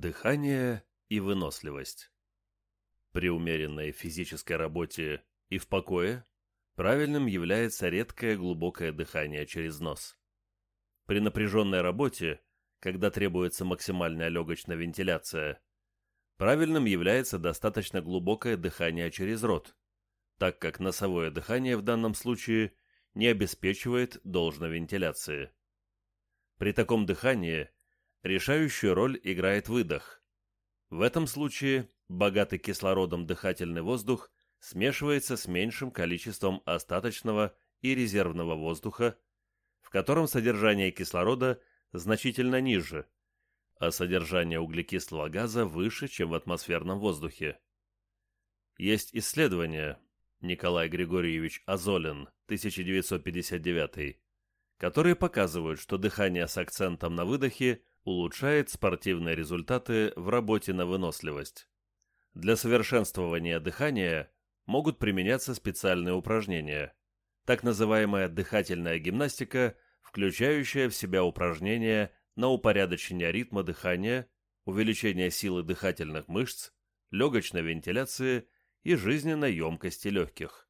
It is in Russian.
Дыхание и выносливость. При умеренной физической работе и в покое правильным является редкое глубокое дыхание через нос. При напряженной работе, когда требуется максимальная легочная вентиляция, правильным является достаточно глубокое дыхание через рот, так как носовое дыхание в данном случае не обеспечивает должной вентиляции. При таком дыхании решающую роль играет выдох. В этом случае богатый кислородом дыхательный воздух смешивается с меньшим количеством остаточного и резервного воздуха, в котором содержание кислорода значительно ниже, а содержание углекислого газа выше, чем в атмосферном воздухе. Есть исследования, Николай Григорьевич Азолин, 1959, которые показывают, что дыхание с акцентом на выдохе улучшает спортивные результаты в работе на выносливость. Для совершенствования дыхания могут применяться специальные упражнения, так называемая дыхательная гимнастика, включающая в себя упражнения на упорядочение ритма дыхания, увеличение силы дыхательных мышц, легочной вентиляции и жизненной емкости легких.